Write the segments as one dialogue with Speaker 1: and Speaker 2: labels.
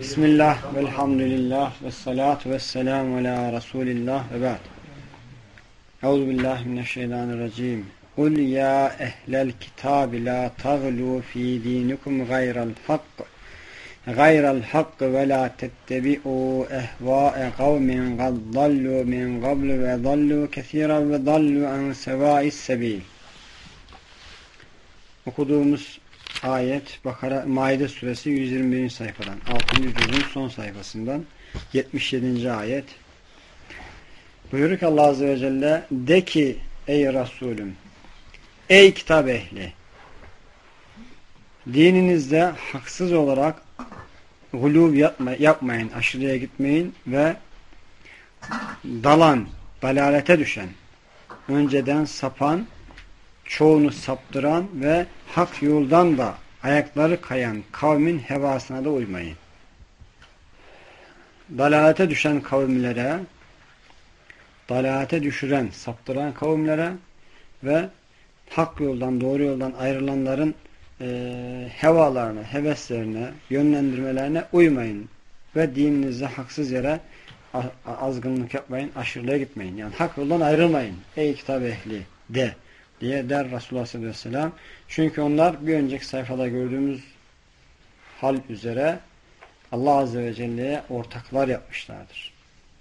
Speaker 1: بسم الله والحمد لله والصلاة والسلام على رسول الله وبعد. أعوذ بالله من الشيطان الرجيم. قل يا أهل الكتاب لا تغلوا في دينكم غير الحق غير الحق ولا تتبعوا أهواء قوم قد ضلوا من قبل وضلوا كثيرا وضلوا عن سواء السبيل. okuduğumuz ayet Bakara Maide suresi 121. sayfadan 6. cüzün son sayfasından 77. ayet buyurur ki Allah Azze ve Celle de ki ey Resulüm ey kitap ehli dininizde haksız olarak gulub yapma, yapmayın, aşırıya gitmeyin ve dalan, dalalete düşen, önceden sapan çoğunu saptıran ve hak yoldan da ayakları kayan kavmin hevasına da uymayın. Dalalete düşen kavimlere, dalalete düşüren, saptıran kavimlere ve hak yoldan, doğru yoldan ayrılanların e, hevalarına, heveslerine, yönlendirmelerine uymayın. Ve dininizde haksız yere azgınlık yapmayın, aşırılığa gitmeyin. Yani hak yoldan ayrılmayın. Ey kitap ehli de diye der Resulullah sallallahu aleyhi ve sellem. Çünkü onlar bir önceki sayfada gördüğümüz hal üzere Allah azze ve celle'ye ortaklar yapmışlardır.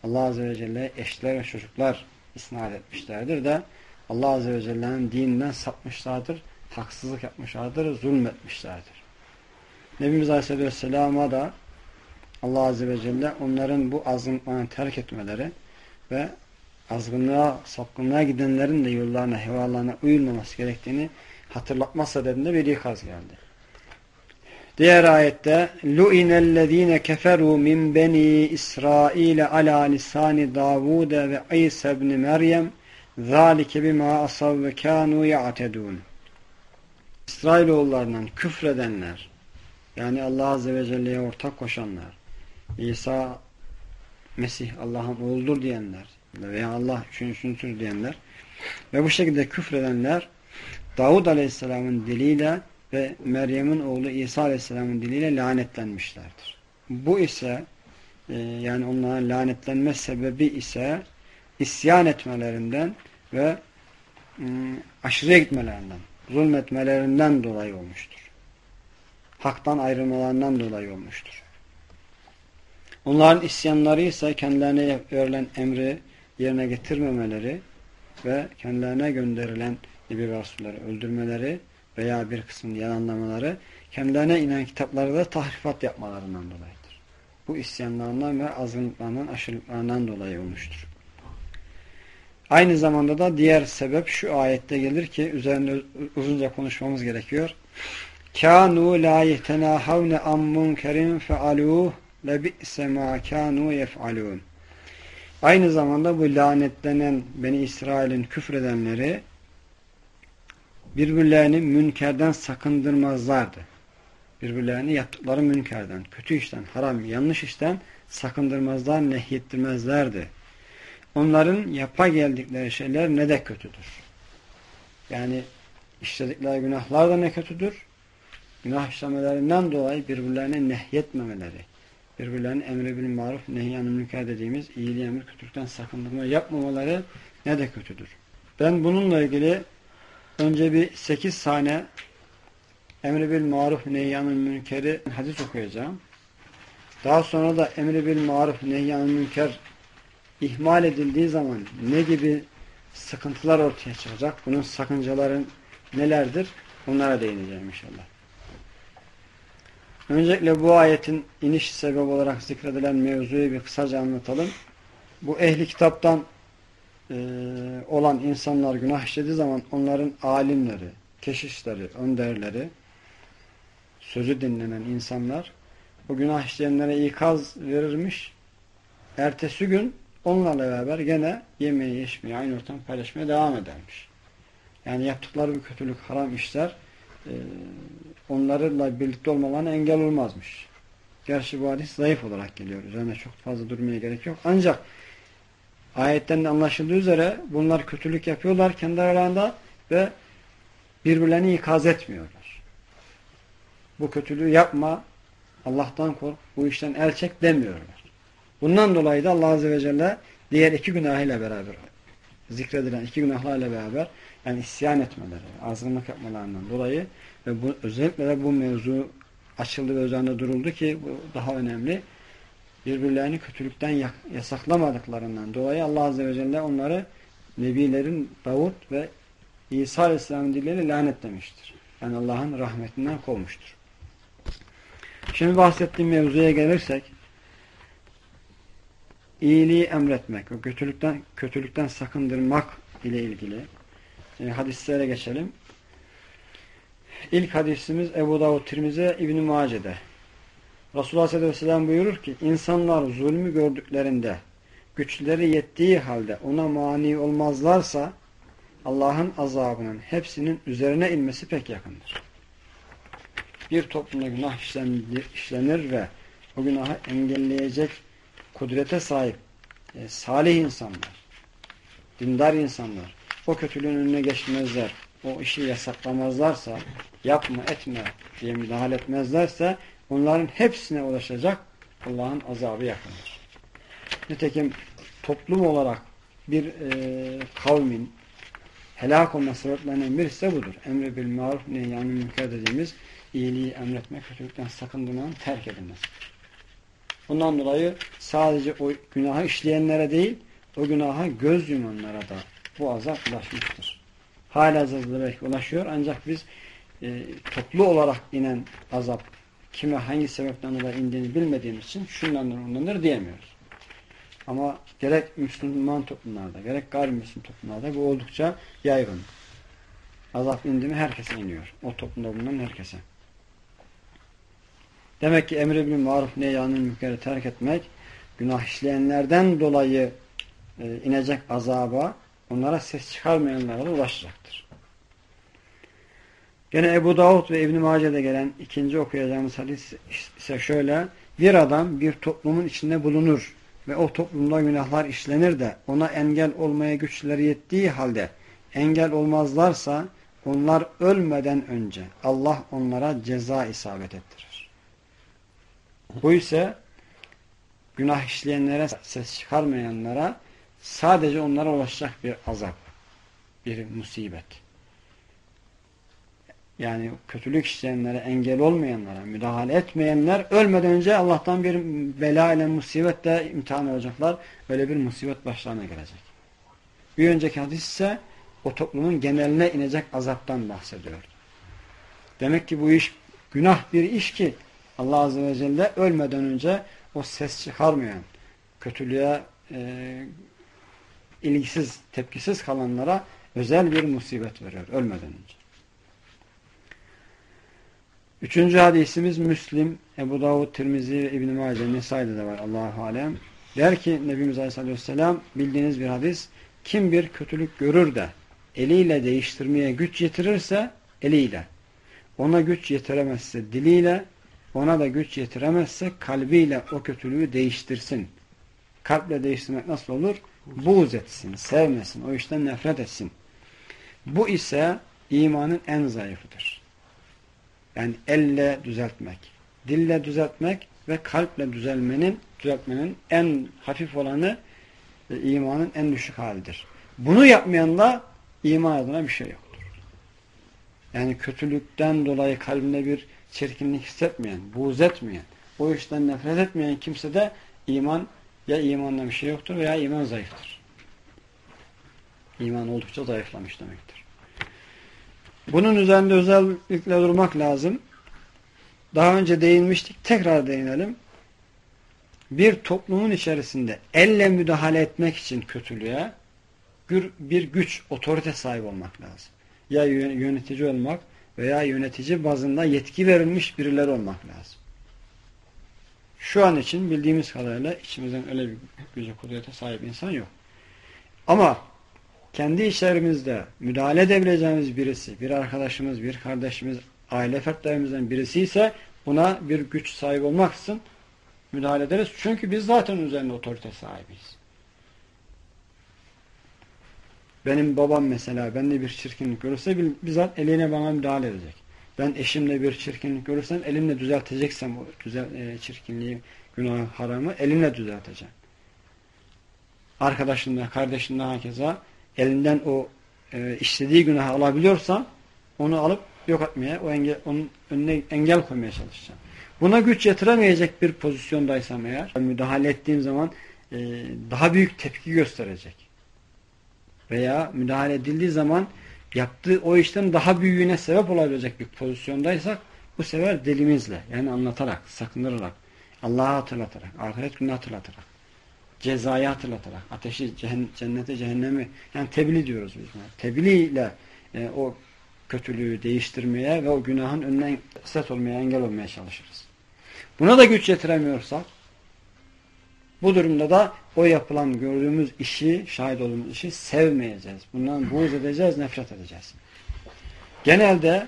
Speaker 1: Allah azze ve celle'ye eşler ve çocuklar isnat etmişlerdir de Allah azze ve celle'nin dininden sapmışlardır, haksızlık yapmışlardır, zulmetmişlerdir. Nebimiz aleyhisselam'a da Allah azze ve celle onların bu azınlıklarını terk etmeleri ve azgınlığa, sapkınlığa gidenlerin de yollarına, hevalarına uyulmaması gerektiğini hatırlatma sebebinde bir ikaz geldi. Diğer ayette keferu min beni İsrail ala lisani Davud ve İsa ibn Meryem zalike bima asav ve kanu ya'tedun. İsrailoğullarından küfredenler yani Allah azze ve celle'ye ortak koşanlar İsa Mesih Allah'ın oğuldur diyenler veya Allah üçüncüsündür diyenler ve bu şekilde küfredenler Davud Aleyhisselam'ın diliyle ve Meryem'in oğlu İsa Aleyhisselam'ın diliyle lanetlenmişlerdir. Bu ise e, yani onların lanetlenme sebebi ise isyan etmelerinden ve e, aşırıya gitmelerinden, zulmetmelerinden dolayı olmuştur. Haktan ayrılmalarından dolayı olmuştur. Onların isyanları ise kendilerine verilen emri yerine getirmemeleri ve kendilerine gönderilen bir Resulleri öldürmeleri veya bir kısmını yalanlamaları kendilerine inen kitapları da tahrifat yapmalarından dolayıdır. Bu isyanlarından ve azınlıklarından, aşırılıklarından dolayı olmuştur. Aynı zamanda da diğer sebep şu ayette gelir ki üzerinde uzunca konuşmamız gerekiyor. Kanu la yetenahavne am munkerin fealuh lebi'se ma kanu yef'alun. Aynı zamanda bu lanetlenen Beni İsrail'in küfredenleri birbirlerini münkerden sakındırmazlardı. Birbirlerini yaptıkları münkerden, kötü işten, haram, yanlış işten sakındırmazlar, nehyettirmezlerdi. Onların yapa geldikleri şeyler ne de kötüdür. Yani işledikleri günahlar da ne kötüdür. Günah işlemelerinden dolayı birbirlerine nehyetmemeleri, birbirlerinin emri bil maruf, nehyanı münker dediğimiz iyiliği emir, kötülükten sakındırma yapmamaları ne de kötüdür. Ben bununla ilgili önce bir sekiz tane emri bil maruf, nehyanı münkeri hadis okuyacağım. Daha sonra da emri bil maruf, nehyanı münker ihmal edildiği zaman ne gibi sıkıntılar ortaya çıkacak? Bunun sakıncaların nelerdir? Onlara değineceğim inşallah. Öncelikle bu ayetin iniş sebebi olarak zikredilen mevzuyu bir kısaca anlatalım. Bu ehli kitaptan e, olan insanlar günah işlediği zaman onların alimleri, keşişleri, önderleri, sözü dinlenen insanlar bu günah işleyenlere ikaz verirmiş. Ertesi gün onlarla beraber gene yemeği, içmeyi, aynı ortam paylaşmaya devam edermiş. Yani yaptıkları bir kötülük, haram işler e, onlarla birlikte olmalarına engel olmazmış. Gerçi bu hadis zayıf olarak geliyor. Üzerine çok fazla durmaya gerek yok. Ancak ayetten de anlaşıldığı üzere bunlar kötülük yapıyorlar kendi aralarında ve birbirlerini ikaz etmiyorlar. Bu kötülüğü yapma, Allah'tan kork, bu işten el çek demiyorlar. Bundan dolayı da Allah Azze ve Celle diğer iki günahıyla beraber zikredilen iki günahlarla beraber yani isyan etmeleri, azgınlık yapmalarından dolayı ve bu, özellikle de bu mevzu açıldı ve üzerinde duruldu ki bu daha önemli. Birbirlerini kötülükten yasaklamadıklarından dolayı Allah Azze ve Celle onları Nebilerin Davut ve İsa Aleyhisselam'ın dilleriyle lanetlemiştir. Yani Allah'ın rahmetinden kovmuştur. Şimdi bahsettiğim mevzuya gelirsek iyiliği emretmek ve kötülükten kötülükten sakındırmak ile ilgili e, hadislere geçelim. İlk hadisimiz Ebu Davud Tirmizi İbn-i Mace'de. Resulullah sallallahu aleyhi ve sellem buyurur ki insanlar zulmü gördüklerinde güçleri yettiği halde ona mani olmazlarsa Allah'ın azabının hepsinin üzerine inmesi pek yakındır. Bir toplumda günah işlenir ve o günahı engelleyecek kudrete sahip e, salih insanlar, dindar insanlar o kötülüğün önüne geçmezler, o işi yasaklamazlarsa, yapma etme diye müdahale etmezlerse onların hepsine ulaşacak Allah'ın azabı yakındır. Nitekim toplum olarak bir e, kavmin helak olma sebeplerinden birisi de budur. Emre bil maruf nehyanı münker dediğimiz iyiliği emretmek, kötülükten sakındırmanın terk edilmesidir. Bundan dolayı sadece o günahı işleyenlere değil, o günaha göz yumanlara da bu azap ulaşmıştır. Hala hazırda belki ulaşıyor ancak biz e, toplu olarak inen azap kime hangi sebepten dolayı indiğini bilmediğimiz için şundandır ondandır diyemiyoruz. Ama gerek Müslüman toplumlarda gerek gayrimüslim toplumlarda bu oldukça yaygın. Azap indi mi herkese iniyor. O toplumda bulunan herkese. Demek ki emri bil maruf neyyanın münkeri terk etmek günah işleyenlerden dolayı e, inecek azaba onlara ses çıkarmayanlara ulaşacaktır. Gene Ebu Davud ve İbn-i Mace'de gelen ikinci okuyacağımız hadis ise şöyle bir adam bir toplumun içinde bulunur ve o toplumda günahlar işlenir de ona engel olmaya güçleri yettiği halde engel olmazlarsa onlar ölmeden önce Allah onlara ceza isabet ettirir. Bu ise günah işleyenlere ses çıkarmayanlara sadece onlara ulaşacak bir azap, bir musibet. Yani kötülük işleyenlere engel olmayanlara, müdahale etmeyenler ölmeden önce Allah'tan bir bela ile musibetle imtihan olacaklar. Böyle bir musibet başlarına gelecek. Bir önceki hadis ise o toplumun geneline inecek azaptan bahsediyor. Demek ki bu iş günah bir iş ki Allah Azze ve Celle ölmeden önce o ses çıkarmayan, kötülüğe e, ilgisiz, tepkisiz kalanlara özel bir musibet veriyor ölmeden önce. Üçüncü hadisimiz Müslim, Ebu Davud, Tirmizi ve İbn-i Mace, Nisa'ydı da var Allahu Alem. Der ki Nebimiz Aleyhisselatü Vesselam bildiğiniz bir hadis kim bir kötülük görür de eliyle değiştirmeye güç yetirirse eliyle ona güç yetiremezse diliyle ona da güç yetiremezse kalbiyle o kötülüğü değiştirsin. Kalple değiştirmek nasıl olur? Buğz etsin, sevmesin, o işten nefret etsin. Bu ise imanın en zayıfıdır. Yani elle düzeltmek, dille düzeltmek ve kalple düzelmenin, düzeltmenin en hafif olanı ve imanın en düşük halidir. Bunu yapmayanla iman adına bir şey yoktur. Yani kötülükten dolayı kalbinde bir çirkinlik hissetmeyen, buğz etmeyen, o işten nefret etmeyen kimse de iman ya imanda bir şey yoktur veya iman zayıftır. İman oldukça zayıflamış demektir. Bunun üzerinde özellikle durmak lazım. Daha önce değinmiştik. Tekrar değinelim. Bir toplumun içerisinde elle müdahale etmek için kötülüğe bir güç, otorite sahip olmak lazım. Ya yönetici olmak veya yönetici bazında yetki verilmiş birileri olmak lazım. Şu an için bildiğimiz kadarıyla içimizden öyle bir güce kudrete sahip insan yok. Ama kendi işlerimizde müdahale edebileceğimiz birisi, bir arkadaşımız, bir kardeşimiz, aile fertlerimizden birisi ise buna bir güç sahibi olmaksızın müdahale ederiz. Çünkü biz zaten üzerinde otorite sahibiyiz. Benim babam mesela bende bir çirkinlik görürse bizzat eline bana müdahale edecek. Ben eşimle bir çirkinlik görürsem elimle düzelteceksem o güzel e, çirkinliği, günah, haramı elimle düzelteceğim. Arkadaşımla, kardeşimle herkese elinden o e, işlediği günahı alabiliyorsam onu alıp yok etmeye, o engel, onun önüne engel koymaya çalışacağım. Buna güç yetiremeyecek bir pozisyondaysam eğer, müdahale ettiğim zaman e, daha büyük tepki gösterecek. Veya müdahale edildiği zaman yaptığı o işten daha büyüğüne sebep olabilecek bir pozisyondaysak bu sefer dilimizle yani anlatarak, sakındırarak, Allah'a hatırlatarak, ahiret gününü hatırlatarak, cezayı hatırlatarak, ateşi, cennete, cehennemi yani tebliğ diyoruz biz. Yani tebliğ ile e, o kötülüğü değiştirmeye ve o günahın önünden set olmaya, engel olmaya çalışırız. Buna da güç yetiremiyorsak bu durumda da o yapılan gördüğümüz işi, şahit olduğumuz işi sevmeyeceğiz. Bundan buğz edeceğiz, nefret edeceğiz. Genelde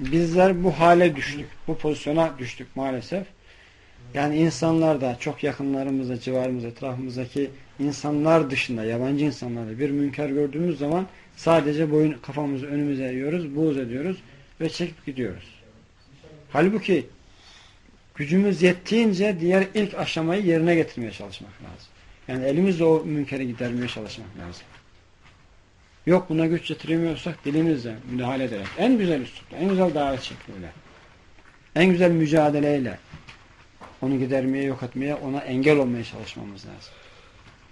Speaker 1: bizler bu hale düştük, bu pozisyona düştük maalesef. Yani insanlar da çok yakınlarımızda, civarımızda, etrafımızdaki insanlar dışında, yabancı insanlarda bir münker gördüğümüz zaman sadece boyun kafamızı önümüze eğiyoruz, buğz ediyoruz ve çekip gidiyoruz. Halbuki gücümüz yettiğince diğer ilk aşamayı yerine getirmeye çalışmak lazım. Yani elimizle o münkeri gidermeye çalışmak lazım. Yok buna güç getiremiyorsak dilimizle müdahale ederek. En güzel üslupla, en güzel davet şekliyle, en güzel mücadeleyle onu gidermeye, yok etmeye, ona engel olmaya çalışmamız lazım.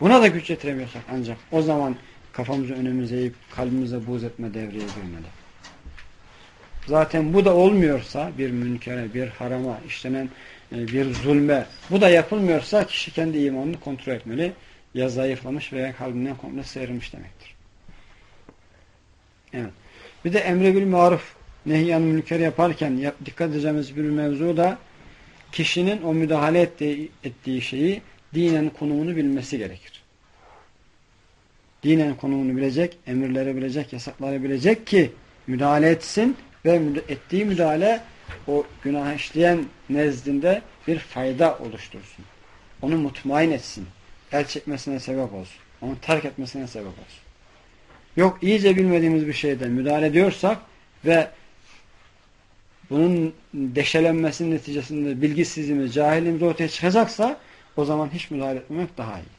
Speaker 1: Buna da güç getiremiyorsak ancak o zaman kafamızı önümüze eğip kalbimize buz etme devreye girmeli. Zaten bu da olmuyorsa bir münkere, bir harama, işlenen e, bir zulme bu da yapılmıyorsa kişi kendi imanını kontrol etmeli. Ya zayıflamış veya kalbinden komple seyirmiş demektir. Evet. Bir de emre bil maruf nehyan münker yaparken yap, dikkat edeceğimiz bir mevzu da kişinin o müdahale ettiği, ettiği şeyi dinen konumunu bilmesi gerekir. Dinen konumunu bilecek, emirleri bilecek, yasakları bilecek ki müdahale etsin ve ettiği müdahale o günah işleyen nezdinde bir fayda oluştursun. Onu mutmain etsin. El çekmesine sebep olsun. Onu terk etmesine sebep olsun. Yok iyice bilmediğimiz bir şeyden müdahale ediyorsak ve bunun deşelenmesinin neticesinde bilgisizliğimiz, cahilliğimiz ortaya çıkacaksa o zaman hiç müdahale etmemek daha iyi.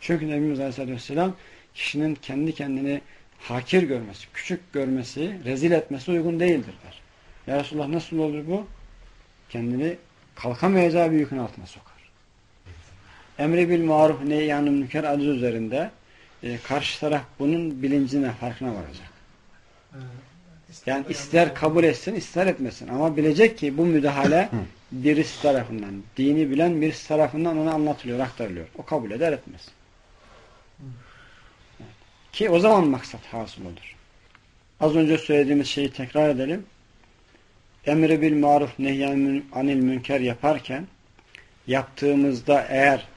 Speaker 1: Çünkü Nebimiz Aleyhisselatü Vesselam kişinin kendi kendini hakir görmesi, küçük görmesi, rezil etmesi uygun değildir der. Ya Resulullah nasıl olur bu? Kendini kalkamayacağı bir yükün altına sokar. Emri bil maruf neyyanı münker adı üzerinde e, karşı taraf bunun bilincine, farkına varacak. Yani ister kabul etsin, ister etmesin. Ama bilecek ki bu müdahale birisi tarafından, dini bilen birisi tarafından ona anlatılıyor, aktarılıyor. O kabul eder etmez. Ki o zaman maksat hasıl olur. Az önce söylediğimiz şeyi tekrar edelim. Emri bil maruf nehyan anil münker yaparken yaptığımızda eğer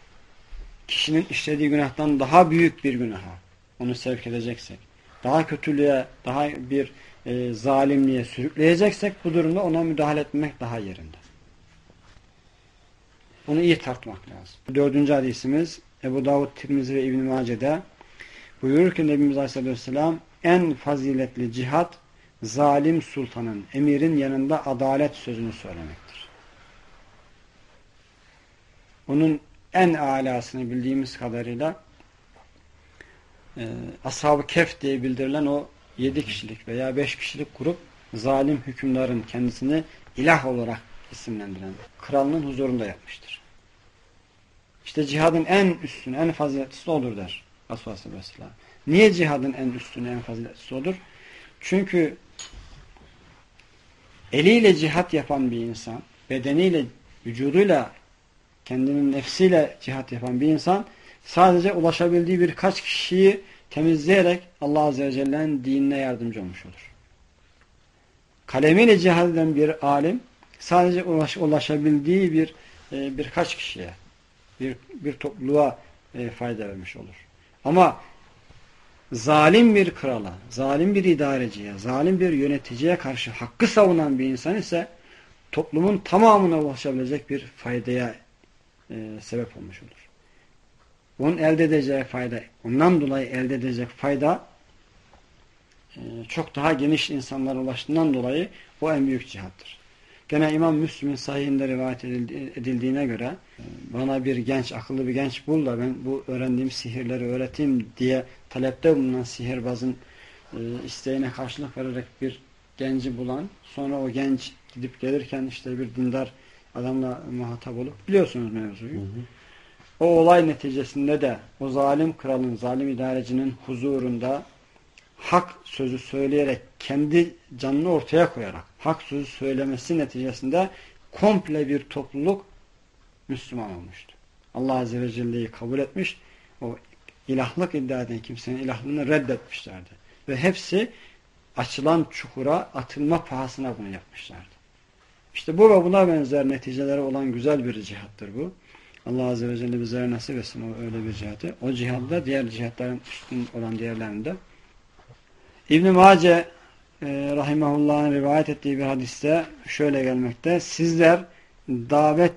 Speaker 1: kişinin işlediği günahtan daha büyük bir günaha onu sevk edeceksek, daha kötülüğe, daha bir e, zalimliğe sürükleyeceksek bu durumda ona müdahale etmek daha yerinde. Bunu iyi tartmak lazım. Dördüncü hadisimiz Ebu Davud, Tirmizi ve İbn-i Mace'de buyurur ki Nebimiz Aleyhisselatü Vesselam en faziletli cihat zalim sultanın, emirin yanında adalet sözünü söylemektir. Onun en alasını bildiğimiz kadarıyla e, Ashab-ı Kef diye bildirilen o yedi kişilik veya beş kişilik grup zalim hükümdarın kendisini ilah olarak isimlendiren kralının huzurunda yapmıştır. İşte cihadın en üstünü, en faziletlisi olur der Resulullah Aleyhisselam. Niye cihadın en üstünü, en faziletlisi olur? Çünkü eliyle cihat yapan bir insan, bedeniyle, vücuduyla, kendinin nefsiyle cihat yapan bir insan sadece ulaşabildiği birkaç kişiyi temizleyerek Allah Azze ve Celle'nin dinine yardımcı olmuş olur. Kalemiyle cihad eden bir alim sadece ulaş, ulaşabildiği bir e, birkaç kişiye, bir, bir topluluğa e, fayda vermiş olur. Ama zalim bir krala, zalim bir idareciye, zalim bir yöneticiye karşı hakkı savunan bir insan ise toplumun tamamına ulaşabilecek bir faydaya e, sebep olmuş olur. Onun elde edeceği fayda, ondan dolayı elde edecek fayda e, çok daha geniş insanlara ulaştığından dolayı o en büyük cihattır. Gene İmam Müslüm'ün sahihinde rivayet edildiğine göre bana bir genç, akıllı bir genç bul da ben bu öğrendiğim sihirleri öğreteyim diye talepte bulunan sihirbazın e, isteğine karşılık vererek bir genci bulan, sonra o genç gidip gelirken işte bir dindar adamla muhatap olup biliyorsunuz mevzuyu. Hı hı. O olay neticesinde de o zalim kralın, zalim idarecinin huzurunda hak sözü söyleyerek kendi canını ortaya koyarak hak sözü söylemesi neticesinde komple bir topluluk Müslüman olmuştu. Allah Azze ve Celle'yi kabul etmiş, o ilahlık iddia eden kimsenin ilahlığını reddetmişlerdi. Ve hepsi açılan çukura atılma pahasına bunu yapmışlardı. İşte bu ve buna benzer neticeleri olan güzel bir cihattır bu. Allah Azze ve Celle bize nasip etsin o öyle bir cihatı. O cihatta diğer cihatların üstün olan diğerlerinde. İbn-i Mace e, Rahimahullah'ın rivayet ettiği bir hadiste şöyle gelmekte. Sizler davet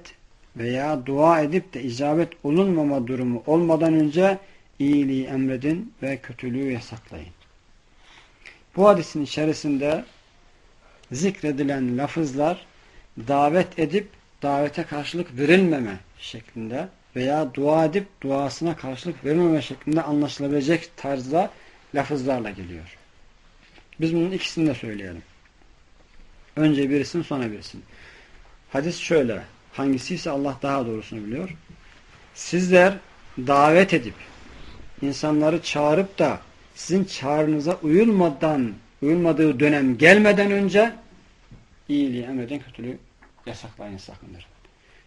Speaker 1: veya dua edip de icabet olunmama durumu olmadan önce iyiliği emredin ve kötülüğü yasaklayın. Bu hadisin içerisinde zikredilen lafızlar davet edip davete karşılık verilmeme şeklinde veya dua edip duasına karşılık verilmeme şeklinde anlaşılabilecek tarzda lafızlarla geliyor. Biz bunun ikisini de söyleyelim. Önce birisini sonra birisini. Hadis şöyle. Hangisi ise Allah daha doğrusunu biliyor. Sizler davet edip insanları çağırıp da sizin çağrınıza uyulmadan uyulmadığı dönem gelmeden önce iyiliği emredin kötülüğü yasaklayın sakındır.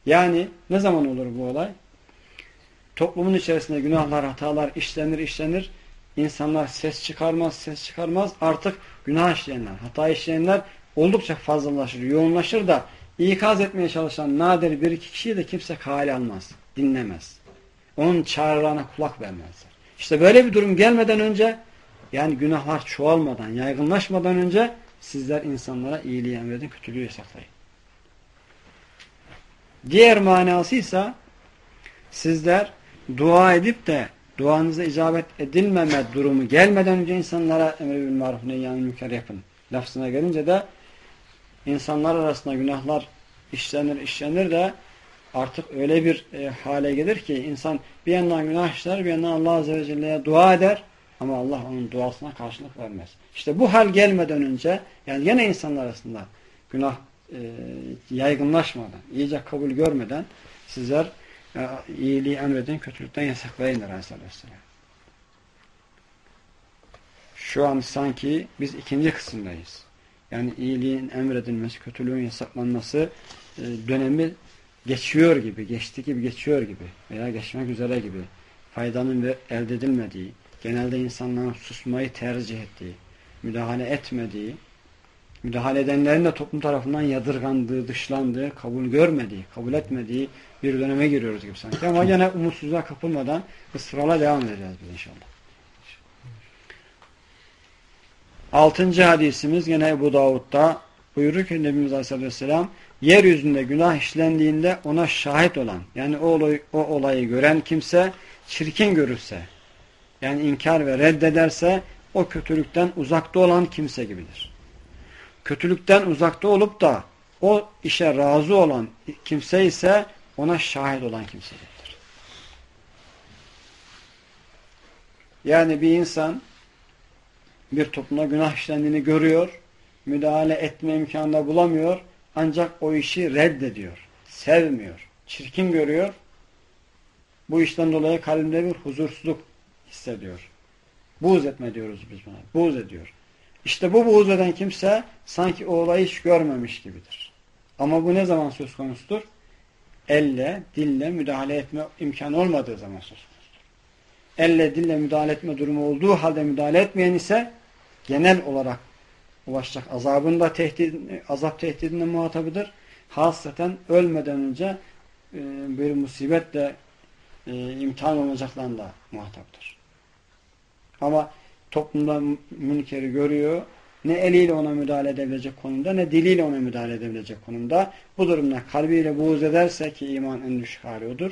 Speaker 1: Yani ne zaman olur bu olay? Toplumun içerisinde günahlar, hatalar işlenir, işlenir. İnsanlar ses çıkarmaz, ses çıkarmaz. Artık günah işleyenler, hata işleyenler oldukça fazlalaşır, yoğunlaşır da ikaz etmeye çalışan nadir bir iki kişiyi de kimse kale almaz, dinlemez. Onun çağrılarına kulak vermezler. İşte böyle bir durum gelmeden önce yani günahlar çoğalmadan, yaygınlaşmadan önce sizler insanlara iyiliği emredin, kötülüğü yasaklayın. Diğer manası ise sizler dua edip de duanıza icabet edilmeme durumu gelmeden önce insanlara emri bil maruf neyyanı mükar yapın. Lafzına gelince de insanlar arasında günahlar işlenir işlenir de artık öyle bir e, hale gelir ki insan bir yandan günah işler bir yandan Allah Azze ve Celle'ye dua eder ama Allah onun duasına karşılık vermez. İşte bu hal gelmeden önce yani yine insanlar arasında günah e, yaygınlaşmadan, iyice kabul görmeden sizler iyiliği emredin, kötülükten yasaklayın Aleyhisselam. Şu an sanki biz ikinci kısımdayız. Yani iyiliğin emredilmesi, kötülüğün yasaklanması e, dönemi geçiyor gibi, geçti gibi geçiyor gibi veya geçmek üzere gibi faydanın ve elde edilmediği, genelde insanların susmayı tercih ettiği, müdahale etmediği, müdahale edenlerin de toplum tarafından yadırgandığı, dışlandığı, kabul görmediği, kabul etmediği bir döneme giriyoruz gibi sanki. Ama yine umutsuzluğa kapılmadan ısrarla devam edeceğiz biz inşallah. Altıncı hadisimiz yine Ebu Davud'da buyurur ki Nebimiz Aleyhisselam yeryüzünde günah işlendiğinde ona şahit olan yani o olayı, o olayı gören kimse çirkin görürse yani inkar ve reddederse o kötülükten uzakta olan kimse gibidir kötülükten uzakta olup da o işe razı olan kimse ise ona şahit olan kimsedir. Yani bir insan bir topluma günah işlendiğini görüyor, müdahale etme imkanı bulamıyor, ancak o işi reddediyor, sevmiyor, çirkin görüyor. Bu işten dolayı kalbinde bir huzursuzluk hissediyor. Buğz etme diyoruz biz buna. Buğz ediyor. İşte bu buğz eden kimse sanki o olayı hiç görmemiş gibidir. Ama bu ne zaman söz konusudur? Elle, dille müdahale etme imkanı olmadığı zaman söz konusudur. Elle, dille müdahale etme durumu olduğu halde müdahale etmeyen ise genel olarak ulaşacak azabın da tehdit, azap tehdidinde muhatabıdır. Hasreten ölmeden önce e, bir musibetle e, imtihan olacaklarında muhataptır. Ama toplumda münkeri görüyor. Ne eliyle ona müdahale edebilecek konumda ne diliyle ona müdahale edebilecek konumda. Bu durumda kalbiyle buğz ederse ki iman en düşük hali.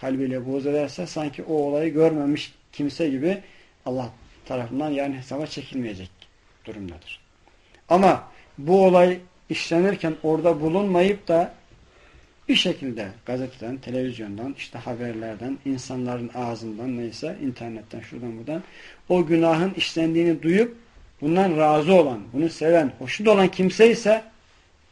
Speaker 1: Kalbiyle buğz ederse sanki o olayı görmemiş kimse gibi Allah tarafından yarın hesaba çekilmeyecek durumdadır. Ama bu olay işlenirken orada bulunmayıp da bir şekilde gazeteden, televizyondan, işte haberlerden, insanların ağzından neyse, internetten, şuradan buradan o günahın işlendiğini duyup bundan razı olan, bunu seven, hoşnut olan kimse ise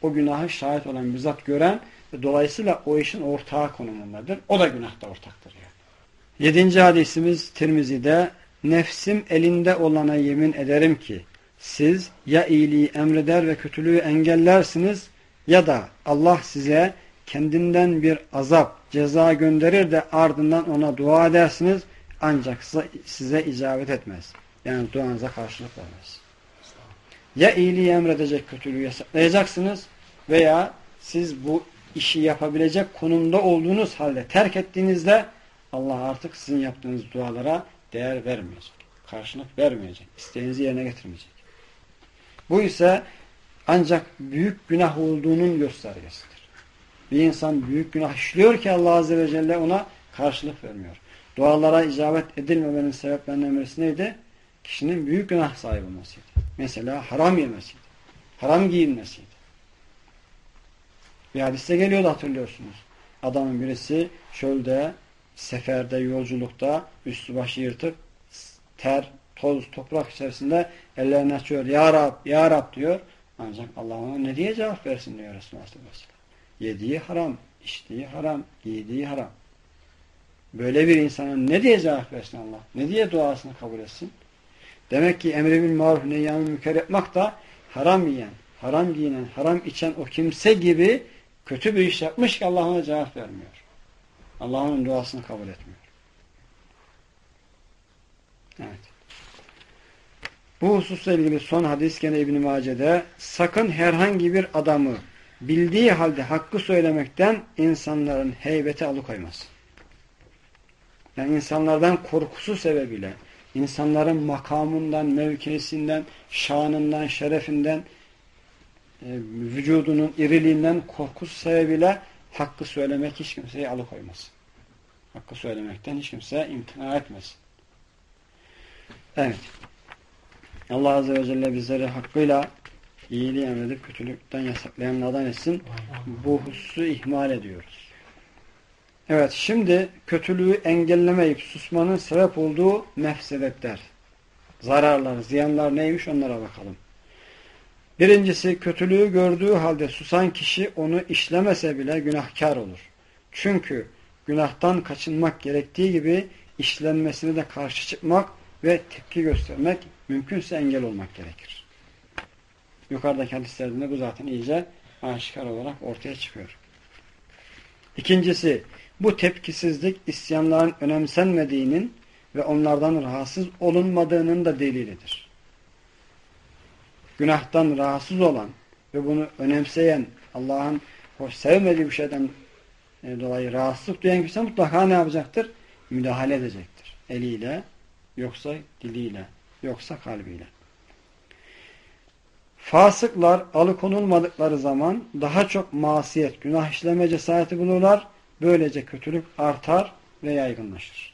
Speaker 1: o günahı şahit olan, bizzat gören ve dolayısıyla o işin ortağı konumundadır. O da günahta ortaktır yani. Yedinci hadisimiz Tirmizi'de nefsim elinde olana yemin ederim ki siz ya iyiliği emreder ve kötülüğü engellersiniz ya da Allah size kendinden bir azap, ceza gönderir de ardından ona dua edersiniz ancak size, size icabet etmez. Yani duanıza karşılık vermez. Ya iyiliği emredecek, kötülüğü yasaklayacaksınız veya siz bu işi yapabilecek konumda olduğunuz halde terk ettiğinizde Allah artık sizin yaptığınız dualara değer vermeyecek. Karşılık vermeyecek. İsteğinizi yerine getirmeyecek. Bu ise ancak büyük günah olduğunun göstergesidir. Bir insan büyük günah işliyor ki Allah Azze ve Celle ona karşılık vermiyor. Dualara icabet edilmemenin sebeplerinden birisi neydi? Kişinin büyük günah sahibi olmasıydı. Mesela haram yemesiydi. Haram giyinmesiydi. Bir hadiste geliyordu hatırlıyorsunuz. Adamın birisi çölde, seferde, yolculukta üstü başı yırtık, ter, toz, toprak içerisinde ellerini açıyor. Ya Rab, Ya Rab diyor. Ancak Allah ona ne diye cevap versin diyor Resulullah sallallahu aleyhi ve sellem. Yediği haram, içtiği haram, giydiği haram. Böyle bir insana ne diye cevap versin Allah? Ne diye duasını kabul etsin? Demek ki emri bil maruf neyyanı müker yapmak da haram yiyen, haram giyinen, haram içen o kimse gibi kötü bir iş yapmış ki Allah ona cevap vermiyor. Allah onun duasını kabul etmiyor. Evet. Bu hususla ilgili son hadis gene İbn-i Mace'de sakın herhangi bir adamı bildiği halde hakkı söylemekten insanların heybeti alıkoymaz. Yani insanlardan korkusu sebebiyle, insanların makamından, mevkisinden, şanından, şerefinden, e, vücudunun iriliğinden korkusu sebebiyle hakkı söylemek hiç kimseyi alıkoymaz. Hakkı söylemekten hiç kimse imtina etmez. Evet. Allah Azze ve Celle bizleri hakkıyla iyiliği emredip kötülükten yasaklayanlardan etsin. Bu hususu ihmal ediyoruz. Evet şimdi kötülüğü engellemeyip susmanın sebep olduğu mefsedetler, zararlar, ziyanlar neymiş onlara bakalım. Birincisi kötülüğü gördüğü halde susan kişi onu işlemese bile günahkar olur. Çünkü günahtan kaçınmak gerektiği gibi işlenmesine de karşı çıkmak ve tepki göstermek mümkünse engel olmak gerekir. Yukarıdaki hadislerde de bu zaten iyice aşikar olarak ortaya çıkıyor. İkincisi, bu tepkisizlik isyanların önemsenmediğinin ve onlardan rahatsız olunmadığının da delilidir. Günahtan rahatsız olan ve bunu önemseyen, Allah'ın hoş sevmediği bir şeyden e, dolayı rahatsızlık duyan kimse mutlaka ne yapacaktır? Müdahale edecektir. Eliyle, yoksa diliyle, yoksa kalbiyle. Fasıklar alıkonulmadıkları zaman daha çok masiyet, günah işleme cesareti bulurlar. Böylece kötülük artar ve yaygınlaşır.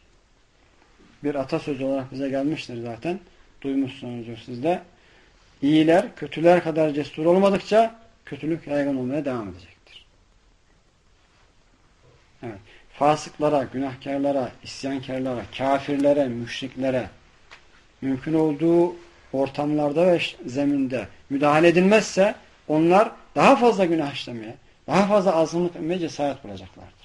Speaker 1: Bir atasözü olarak bize gelmiştir zaten. Duymuşsunuzdur siz de. İyiler, kötüler kadar cesur olmadıkça kötülük yaygın olmaya devam edecektir. Evet. Fasıklara, günahkarlara, isyankarlara, kafirlere, müşriklere mümkün olduğu ortamlarda ve zeminde müdahale edilmezse onlar daha fazla günah işlemeye, daha fazla azınlık etmeye cesaret bulacaklardır.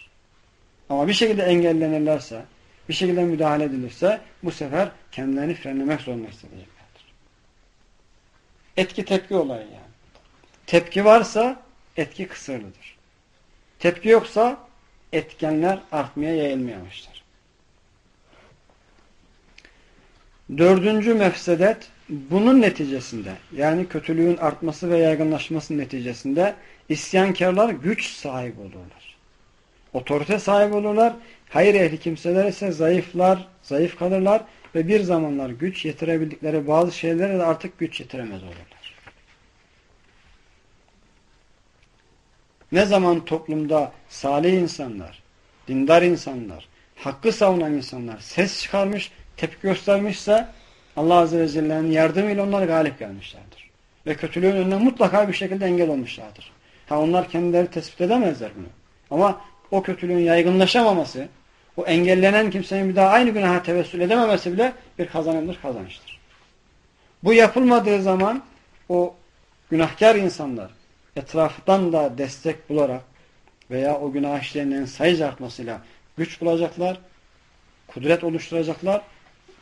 Speaker 1: Ama bir şekilde engellenirlerse, bir şekilde müdahale edilirse bu sefer kendilerini frenlemek zorunda hissedeceklerdir. Etki tepki olayı yani. Tepki varsa etki kısırlıdır. Tepki yoksa etkenler artmaya yayılmaya başlar. Dördüncü mefsedet bunun neticesinde yani kötülüğün artması ve yaygınlaşması neticesinde isyankarlar güç sahibi olurlar. Otorite sahibi olurlar. Hayır ehli kimseler ise zayıflar, zayıf kalırlar ve bir zamanlar güç yetirebildikleri bazı şeylere de artık güç yetiremez olurlar. Ne zaman toplumda salih insanlar, dindar insanlar, hakkı savunan insanlar ses çıkarmış, tepki göstermişse Allah Azze ve Celle'nin yardımıyla onlar galip gelmişlerdir. Ve kötülüğün önüne mutlaka bir şekilde engel olmuşlardır. Ha onlar kendileri tespit edemezler bunu. Ama o kötülüğün yaygınlaşamaması, o engellenen kimsenin bir daha aynı günaha tevessül edememesi bile bir kazanımdır, kazançtır. Bu yapılmadığı zaman o günahkar insanlar etraftan da destek bularak veya o günah işleyenlerin sayıca artmasıyla güç bulacaklar, kudret oluşturacaklar.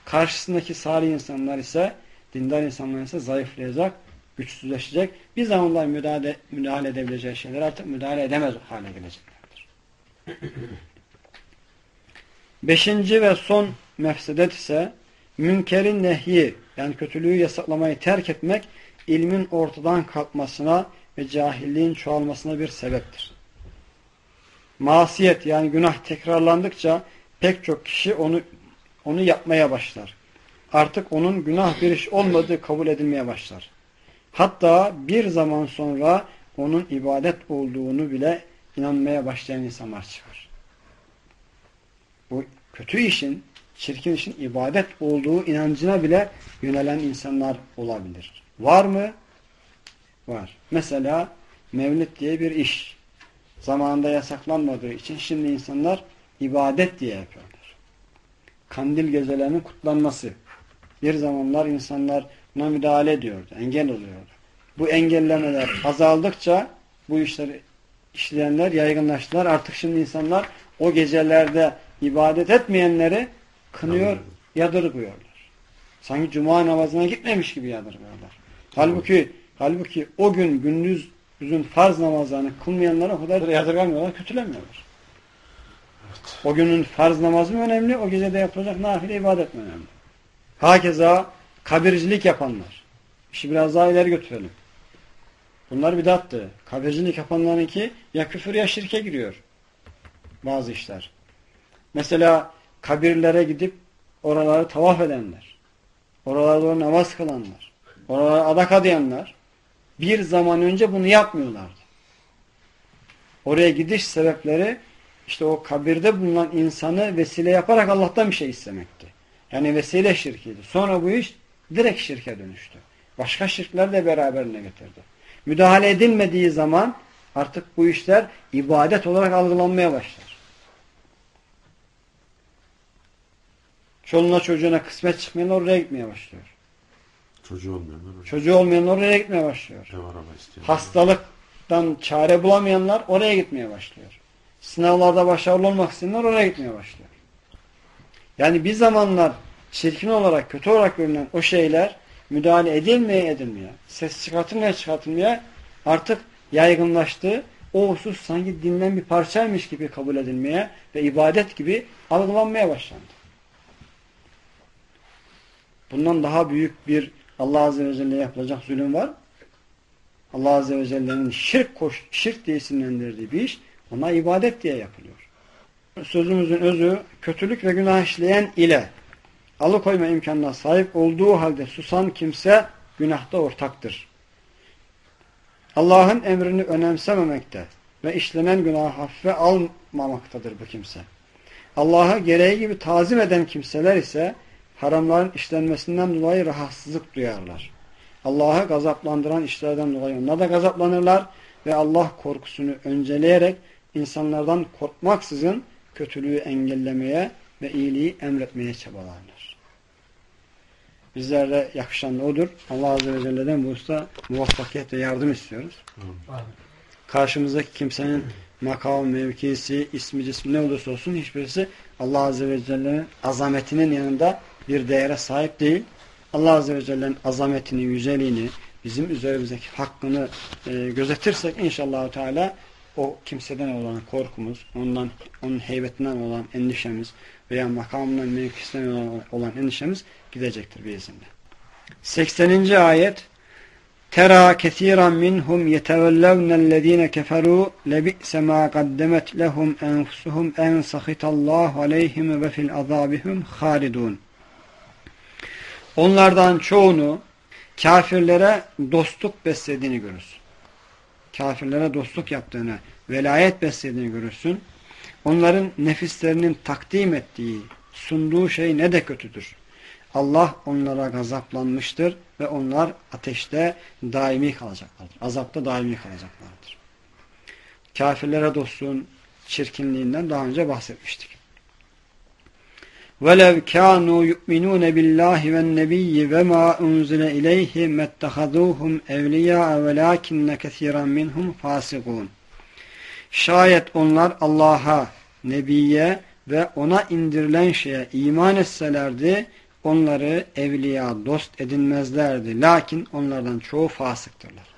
Speaker 1: Karşısındaki salih insanlar ise, dindar insanlar ise zayıflayacak, güçsüzleşecek. Bir zamanlar müdahale, müdahale edebileceği şeyler artık müdahale edemez hale geleceklerdir. Beşinci ve son mefsedet ise münkerin nehyi yani kötülüğü yasaklamayı terk etmek ilmin ortadan kalkmasına ve cahilliğin çoğalmasına bir sebeptir. Masiyet yani günah tekrarlandıkça pek çok kişi onu onu yapmaya başlar. Artık onun günah bir iş olmadığı kabul edilmeye başlar. Hatta bir zaman sonra onun ibadet olduğunu bile inanmaya başlayan insanlar çıkar. Bu kötü işin, çirkin işin ibadet olduğu inancına bile yönelen insanlar olabilir. Var mı? Var. Mesela mevlid diye bir iş. Zamanında yasaklanmadığı için şimdi insanlar ibadet diye yapıyorlar. Kandil gecelerinin kutlanması. Bir zamanlar insanlar buna müdahale ediyordu, engel oluyordu. Bu engellemeler azaldıkça bu işleri işleyenler yaygınlaştılar. Artık şimdi insanlar o gecelerde ibadet etmeyenleri kınıyor, yadırgıyorlar. Sanki cuma namazına gitmemiş gibi yadırgıyorlar. Halbuki halbuki o gün gündüzün farz namazlarını kılmayanlara o kadar yadırgamıyorlar, kötülemiyorlar. Evet. O günün farz namazı mı önemli, o gecede yapılacak nafile ibadet mi önemli? Hakeza kabircilik yapanlar. İşi biraz daha ileri götürelim. Bunlar bidattı. Kabircilik yapanlarınki ya küfür ya şirke giriyor. Bazı işler. Mesela kabirlere gidip oraları tavaf edenler. Oralarda namaz kılanlar. Oralara adak adayanlar bir zaman önce bunu yapmıyorlardı. Oraya gidiş sebepleri işte o kabirde bulunan insanı vesile yaparak Allah'tan bir şey istemekti. Yani vesile şirkiydi. Sonra bu iş direkt şirke dönüştü. Başka şirkler de beraberine getirdi. Müdahale edilmediği zaman artık bu işler ibadet olarak algılanmaya başlar. Çoluğuna çocuğuna kısmet çıkmayan oraya gitmeye başlıyor.
Speaker 2: Çocuğu olmayanlar
Speaker 1: oraya. Çocuğu olmayanlar oraya gitmeye başlıyor.
Speaker 2: Ev araba isteyen.
Speaker 1: Hastalıktan çare bulamayanlar oraya gitmeye başlıyor. Sınavlarda başarılı olmak isteyenler oraya gitmeye başlıyor. Yani bir zamanlar çirkin olarak, kötü olarak görünen o şeyler müdahale edilmeye edilmeye, ses çıkartılmaya çıkartılmaya artık yaygınlaştı. O husus sanki dinden bir parçaymış gibi kabul edilmeye ve ibadet gibi algılanmaya başlandı. Bundan daha büyük bir Allah Azze ve Celle yapılacak zulüm var. Allah Azze ve Celle'nin şirk, koş, şirk diye isimlendirdiği bir iş ona ibadet diye yapılıyor. Sözümüzün özü kötülük ve günah işleyen ile alıkoyma imkanına sahip olduğu halde susan kimse günahta ortaktır. Allah'ın emrini önemsememekte ve işlenen günahı hafife almamaktadır bu kimse. Allah'ı gereği gibi tazim eden kimseler ise haramların işlenmesinden dolayı rahatsızlık duyarlar. Allah'ı gazaplandıran işlerden dolayı onlar da gazaplanırlar ve Allah korkusunu önceleyerek insanlardan korkmaksızın kötülüğü engellemeye ve iyiliği emretmeye çabalarlar. Bizlere yakışan odur. Allah Azze ve Celle'den bu usta muvaffakiyet ve yardım istiyoruz. Karşımızdaki kimsenin makam, mevkisi, ismi, cismi ne olursa olsun hiçbirisi Allah Azze ve Celle'nin azametinin yanında bir değere sahip değil. Allah Azze ve Celle'nin azametini, yüceliğini, bizim üzerimizdeki hakkını e, gözetirsek inşallah Teala o kimseden olan korkumuz, ondan onun heybetinden olan endişemiz veya makamından, mevkisinden olan endişemiz gidecektir biiznillah. 80. ayet Tera kesiran minhum yetevellevnellezine keferu lebi'se ma kaddemet lehum enfusuhum en sahitallahu aleyhim ve fil azabihum halidun. Onlardan çoğunu kafirlere dostluk beslediğini görürsün. Kafirlere dostluk yaptığını, velayet beslediğini görürsün. Onların nefislerinin takdim ettiği, sunduğu şey ne de kötüdür. Allah onlara gazaplanmıştır ve onlar ateşte daimi kalacaklardır. Azapta daimi kalacaklardır. Kafirlere dostluğun çirkinliğinden daha önce bahsetmiştik. وَلَوْ كَانُوا يُؤْمِنُونَ بِاللّٰهِ وَالنَّبِيِّ وَمَا أُنْزِلَ إِلَيْهِمْ مَتَّخَذُوهُمْ اَوْلِيَاءَ وَلَاكِنَّ كَثِيرًا مِنْهُمْ فَاسِقُونَ Şayet onlar Allah'a, Nebiye ve ona indirilen şeye iman etselerdi, onları evliya, dost edinmezlerdi. Lakin onlardan çoğu fasıktırlar.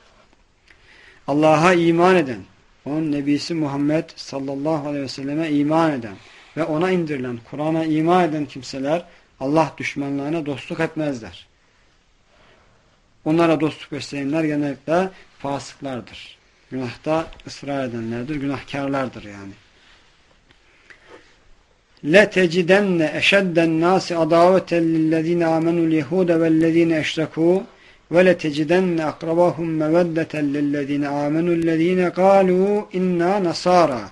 Speaker 1: Allah'a iman eden, onun Nebisi Muhammed sallallahu aleyhi ve selleme iman eden ve ona indirilen, Kur'an'a iman eden kimseler Allah düşmanlarına dostluk etmezler. Onlara dostluk gösterenler genellikle fasıklardır. Günahta ısrar edenlerdir, günahkarlardır yani. لَتَجِدَنَّ اَشَدَّ النَّاسِ عَدَاوَةً لِلَّذ۪ينَ آمَنُوا الْيَهُودَ وَالَّذ۪ينَ اَشْرَكُوا وَلَتَجِدَنَّ أَقْرَبَهُمْ مَوَدَّةً لِلَّذ۪ينَ آمَنُوا الَّذ۪ينَ قَالُوا اِنَّا نَصَارَى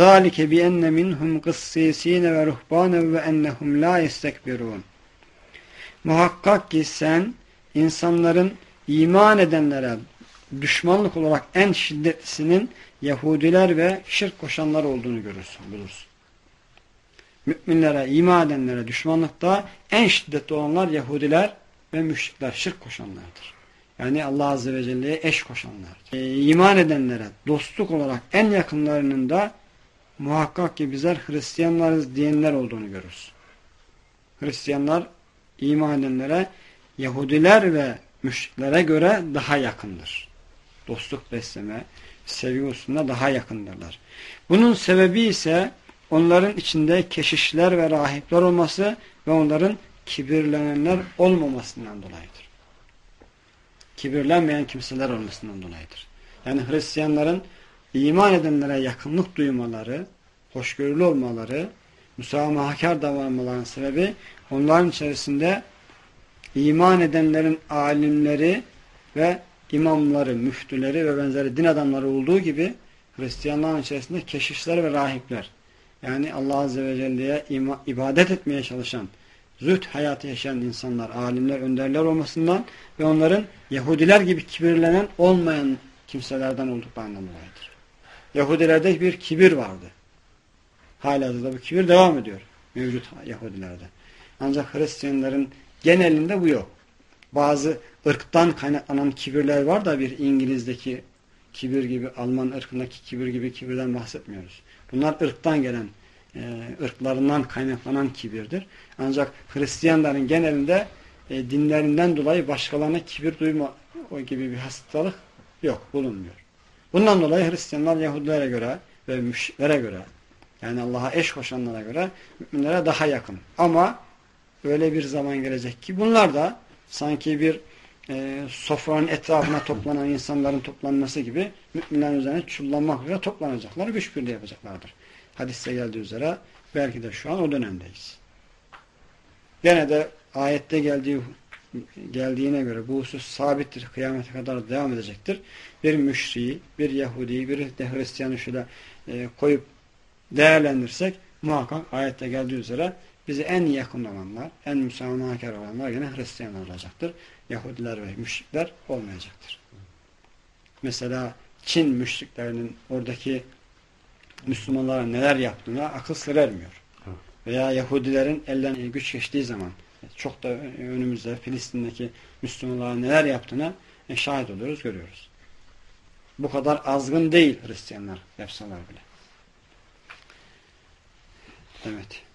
Speaker 1: ذَٰلِكَ بِأَنَّ مِنْهُمْ قِسِّيس۪ينَ وَرُهْبَانًا وَاَنَّهُمْ لَا يَسْتَكْبِرُونَ Muhakkak ki sen insanların iman edenlere düşmanlık olarak en şiddetlisinin Yahudiler ve şirk koşanlar olduğunu görürsün, bulursun. Müminlere, iman edenlere düşmanlıkta en şiddetli olanlar Yahudiler ve müşrikler, şirk koşanlardır. Yani Allah Azze ve Celle'ye eş koşanlardır. E, iman edenlere dostluk olarak en yakınlarının da muhakkak ki bizler Hristiyanlarız diyenler olduğunu görürüz. Hristiyanlar iman edenlere Yahudiler ve müşriklere göre daha yakındır. Dostluk besleme, sevgi daha yakındırlar. Bunun sebebi ise onların içinde keşişler ve rahipler olması ve onların kibirlenenler olmamasından dolayıdır. Kibirlenmeyen kimseler olmasından dolayıdır. Yani Hristiyanların iman edenlere yakınlık duymaları, hoşgörülü olmaları, müsamahakar davranmalarının sebebi onların içerisinde iman edenlerin alimleri ve imamları, müftüleri ve benzeri din adamları olduğu gibi Hristiyanların içerisinde keşişler ve rahipler yani Allah Azze ve Celle'ye ibadet etmeye çalışan, züht hayatı yaşayan insanlar, alimler, önderler olmasından ve onların Yahudiler gibi kibirlenen olmayan kimselerden olduklarından dolayıdır. Yahudilerde bir kibir vardı. Hala da bu kibir devam ediyor mevcut Yahudilerde. Ancak Hristiyanların genelinde bu yok. Bazı ırktan kaynaklanan kibirler var da bir İngiliz'deki kibir gibi, Alman ırkındaki kibir gibi kibirden bahsetmiyoruz. Bunlar ırktan gelen, e, ırklarından kaynaklanan kibirdir. Ancak Hristiyanların genelinde e, dinlerinden dolayı başkalarına kibir duyma o gibi bir hastalık yok, bulunmuyor. Bundan dolayı Hristiyanlar Yahudilere göre ve müşriklere göre yani Allah'a eş koşanlara göre müminlere daha yakın. Ama öyle bir zaman gelecek ki bunlar da sanki bir e, sofranın etrafına toplanan insanların toplanması gibi müminlerin üzerine çullanmak üzere toplanacaklar, güç birliği yapacaklardır. Hadiste geldiği üzere belki de şu an o dönemdeyiz. Gene de ayette geldiği geldiğine göre bu husus sabittir, kıyamete kadar devam edecektir. Bir müşriği, bir Yahudi, bir de Hristiyanı şöyle e, koyup değerlendirsek muhakkak ayette geldiği üzere bize en yakın olanlar, en müsamahakar olanlar yine Hristiyanlar olacaktır. Yahudiler ve müşrikler olmayacaktır. Mesela Çin müşriklerinin oradaki Müslümanlara neler yaptığına akıl sır ermiyor. Veya Yahudilerin ellerine güç geçtiği zaman çok da önümüzde Filistin'deki Müslümanlara neler yaptığına şahit oluyoruz, görüyoruz. Bu kadar azgın değil Hristiyanlar yapsalar bile. Evet.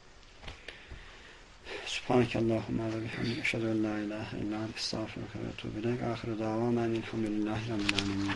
Speaker 1: Subhaneke Allahümme ve bihamdik. Eşhedü en la ilahe illa estağfiruke ve etûbü ileyk. Ahiru davana elhamdülillahi rabbil.